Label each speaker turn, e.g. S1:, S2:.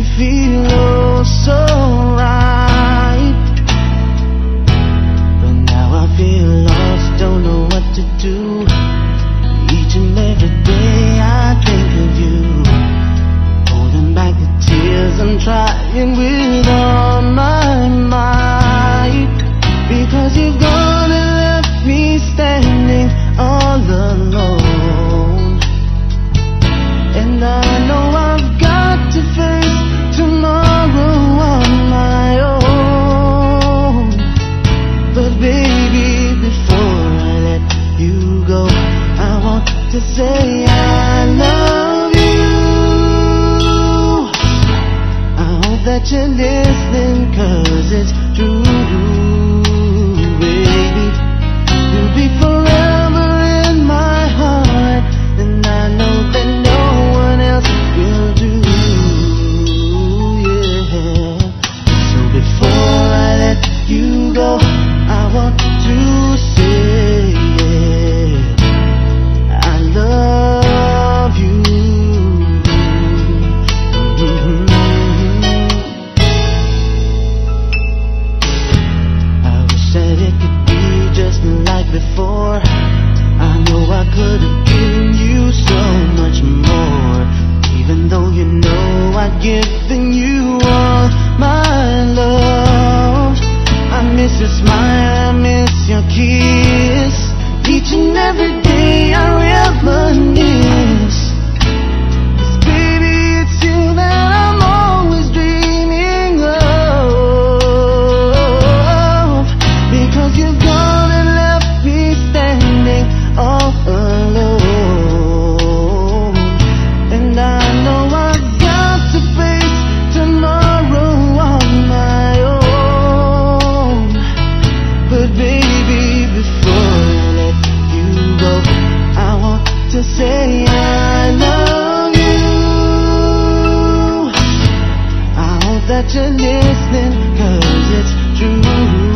S1: me feel oh so right. But now I feel lost, don't know what to do. Each and every day I think of you. Holding back the tears, I'm trying with that you're listening, cause it's the that you're listening, cause it's true.